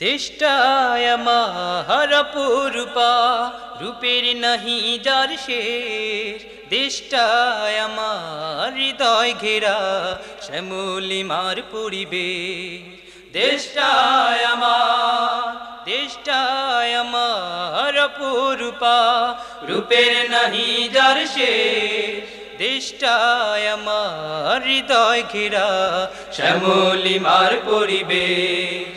তেষ্টায় আমার পূর্বা রূপের নাহি যার শেষ। দেশটায় আমার হৃদয় ঘেরা শ্যামলিমার পরিবেশ। দেশটায় আমার দেশটায় আমার পূর্বা রূপের নাহি যার শেষ। দেশটায় আমার হৃদয় ঘেরা শ্যামলিমার পরিবেশ।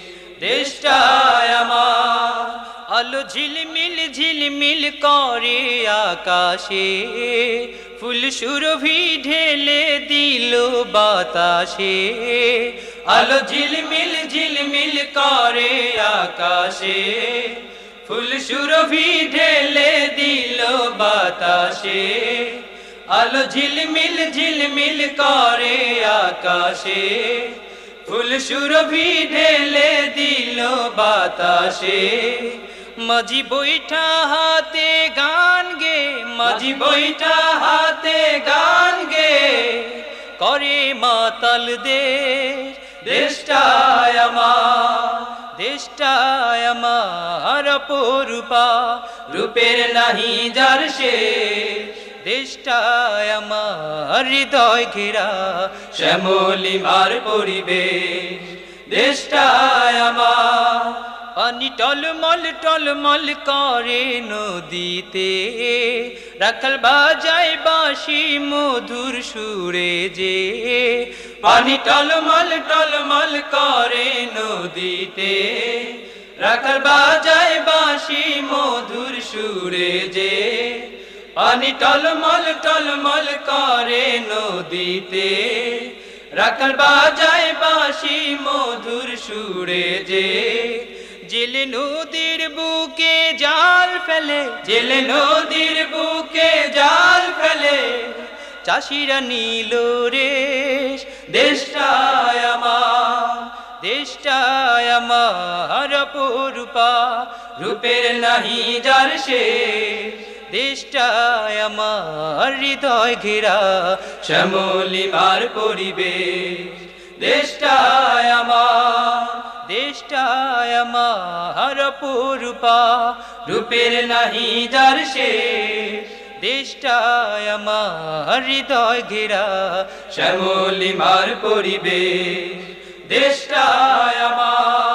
দেশটায় আমার আলো ঝিলমিল ঝিলমিল করে আকাশে। ফুল সুরভি ঢেলে দিল বাতাসে। আলো ঝিলমিল ঝিলমিল করে আকাশে। ফুল সুরভি ঢেলে দিল বাতাসে। আলো ঝিলমিল ঝিলমিল করে আকাশে। ফুল সুরভি ঢেলে দিল বাতাসে। মাঝি বৈঠা হাতে গান গে, মাঝি বৈঠা হাতে গান গে। করে মাতাল দে দেশটায় দেশটায় আমার পূর্বা রূপের নাহি যার শেষ দেশটায় আমার হৃদয় ঘেরা শ্যামলিমার পরিবেশ। দেশটায় আমার পানি টলমল টলমল করে নদীতে। রাখাল বাজায় বাঁশি মধুর সুরে যে। পানি টলমল টলমল করে নদীতে। রাখাল বাজায় বাঁশি মধুর সুরে যে। পানি টলমল টলমল করে নদীতে। রাখাল বাজায় বাঁশি, মধুর সুরে যে। জেলে নদীর বুকে জাল ফেলে, জেলে নদীর বুকে জাল ফেলে। চাষিরা নীল রেশ, দেশটায় আমার দেশটায় আমার রূপের নাহি যার শেষ। দেশটায় আমার হৃদয় ঘেরা শ্যামলিমার পরিবেশ দেশটায় আমার দেশটায় আমার পূর্বা রূপের নাহি যার শেষ দেশটায় আমার হৃদয় ঘেরা শ্যামলিমার পরিবেশ দেশটায় আমার